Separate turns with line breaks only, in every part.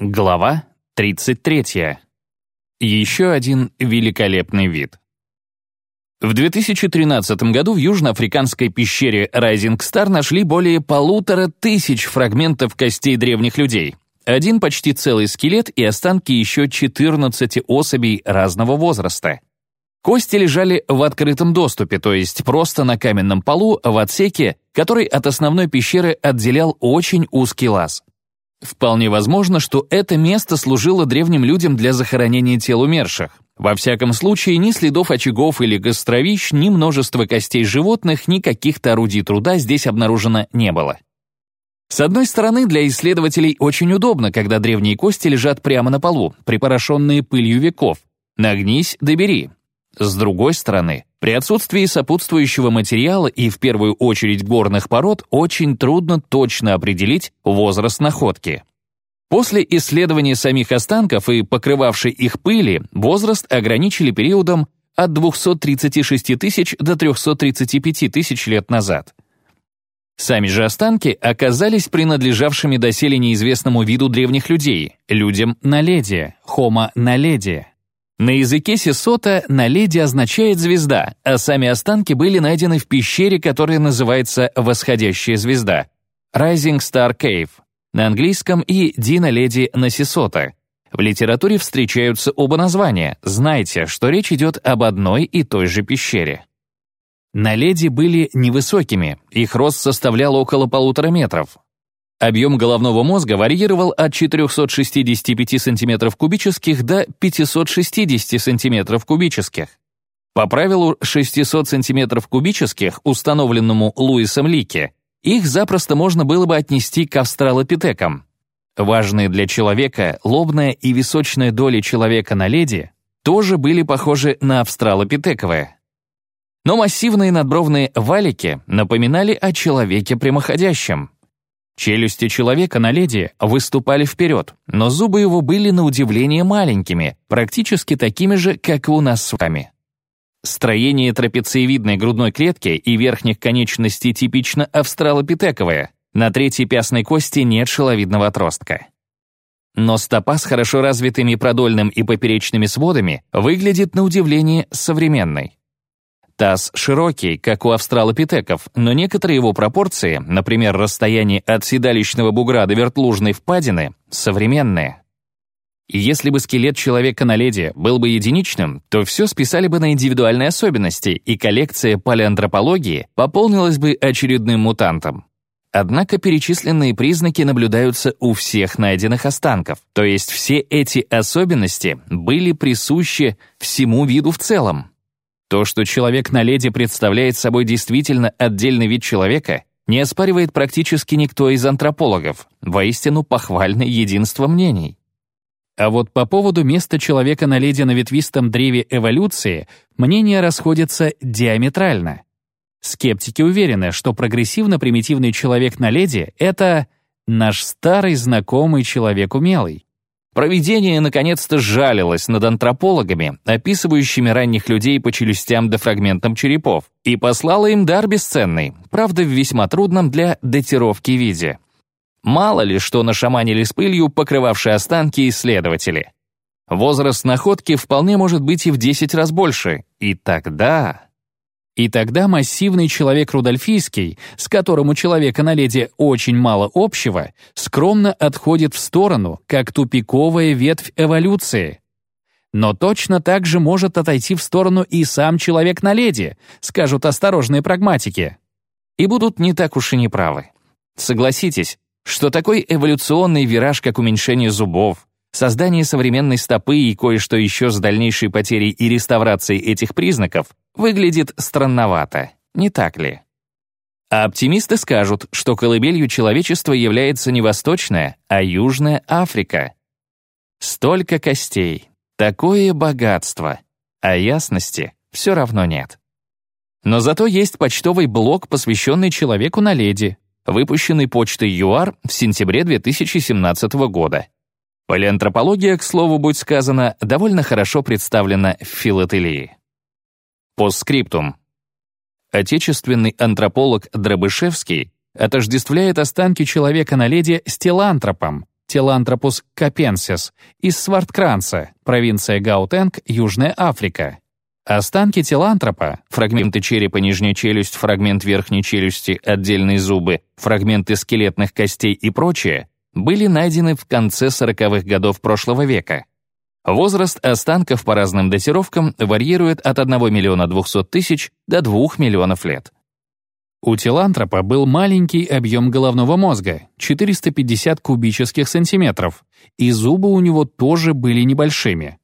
Глава 33. Еще один великолепный вид. В 2013 году в южноафриканской пещере Rising Star нашли более полутора тысяч фрагментов костей древних людей. Один почти целый скелет и останки еще 14 особей разного возраста. Кости лежали в открытом доступе, то есть просто на каменном полу в отсеке, который от основной пещеры отделял очень узкий лаз. Вполне возможно, что это место служило древним людям для захоронения тел умерших. Во всяком случае, ни следов очагов или гастровищ, ни множества костей животных, ни каких-то орудий труда здесь обнаружено не было. С одной стороны, для исследователей очень удобно, когда древние кости лежат прямо на полу, припорошенные пылью веков. Нагнись, добери. С другой стороны, при отсутствии сопутствующего материала и в первую очередь горных пород очень трудно точно определить возраст находки. После исследования самих останков и покрывавшей их пыли возраст ограничили периодом от 236 тысяч до 335 тысяч лет назад. Сами же останки оказались принадлежавшими доселе неизвестному виду древних людей, людям Наледия, Homo naledi. На языке Сесота «наледи» означает «звезда», а сами останки были найдены в пещере, которая называется «Восходящая звезда» — Rising Star Cave на английском и «Дина Леди» на Сесота. В литературе встречаются оба названия. Знайте, что речь идет об одной и той же пещере. Наледи были невысокими, их рост составлял около полутора метров. Объем головного мозга варьировал от 465 см кубических до 560 см кубических. По правилу 600 см кубических, установленному Луисом Лики, их запросто можно было бы отнести к австралопитекам. Важные для человека лобная и височная доли человека на леди тоже были похожи на австралопитековые. Но массивные надбровные валики напоминали о человеке прямоходящем. Челюсти человека на леди выступали вперед, но зубы его были на удивление маленькими, практически такими же, как и у нас с вами. Строение трапециевидной грудной клетки и верхних конечностей типично австралопитековое. На третьей пястной кости нет шеловидного отростка. Но стопа с хорошо развитыми продольным и поперечными сводами выглядит на удивление современной. Таз широкий, как у австралопитеков, но некоторые его пропорции, например, расстояние от седалищного бугра до вертлужной впадины, современные. И если бы скелет человека на леди был бы единичным, то все списали бы на индивидуальные особенности, и коллекция палеантропологии пополнилась бы очередным мутантом. Однако перечисленные признаки наблюдаются у всех найденных останков, то есть все эти особенности были присущи всему виду в целом. То, что человек на леди представляет собой действительно отдельный вид человека, не оспаривает практически никто из антропологов, воистину похвальное единство мнений. А вот по поводу места человека на леди на ветвистом древе эволюции мнения расходятся диаметрально. Скептики уверены, что прогрессивно-примитивный человек на леди — это наш старый знакомый человек умелый. Провидение наконец-то жалилось над антропологами, описывающими ранних людей по челюстям да фрагментам черепов, и послало им дар бесценный, правда, в весьма трудном для датировки виде. Мало ли, что нашаманили с пылью покрывавшие останки исследователи. Возраст находки вполне может быть и в 10 раз больше, и тогда... И тогда массивный человек Рудольфийский, с которым у человека на леди очень мало общего, скромно отходит в сторону, как тупиковая ветвь эволюции. Но точно так же может отойти в сторону и сам человек на леди, скажут осторожные прагматики. И будут не так уж и неправы. Согласитесь, что такой эволюционный вираж, как уменьшение зубов, создание современной стопы и кое-что еще с дальнейшей потерей и реставрацией этих признаков выглядит странновато, не так ли? А оптимисты скажут, что колыбелью человечества является не Восточная, а Южная Африка. Столько костей, такое богатство, а ясности все равно нет. Но зато есть почтовый блок, посвященный человеку на леди, выпущенный почтой ЮАР в сентябре 2017 года. Палеантропология, к слову, будь сказано, довольно хорошо представлена в филателии. Постскриптум. Отечественный антрополог Дробышевский отождествляет останки человека на леде с телантропом, Телантропус капенсис, из Сварткранца, провинция Гаутенг, Южная Африка. Останки телантропа, фрагменты черепа, нижняя челюсть, фрагмент верхней челюсти, отдельные зубы, фрагменты скелетных костей и прочее, были найдены в конце 40-х годов прошлого века. Возраст останков по разным датировкам варьирует от 1 миллиона 200 тысяч до 2 миллионов лет. У телантропа был маленький объем головного мозга, 450 кубических сантиметров, и зубы у него тоже были небольшими.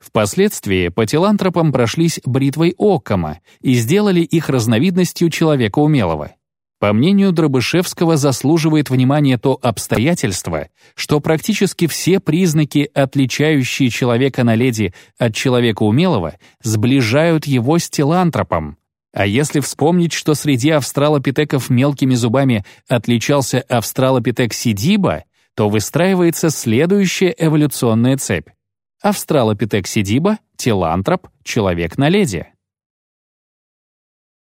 Впоследствии по телантропам прошлись бритвой Оккама и сделали их разновидностью человека умелого. По мнению Дробышевского, заслуживает внимания то обстоятельство, что практически все признаки, отличающие человека на леди от человека умелого, сближают его с телантропом. А если вспомнить, что среди австралопитеков мелкими зубами отличался австралопитек сидиба, то выстраивается следующая эволюционная цепь. Австралопитек сидиба, телантроп, человек на леди.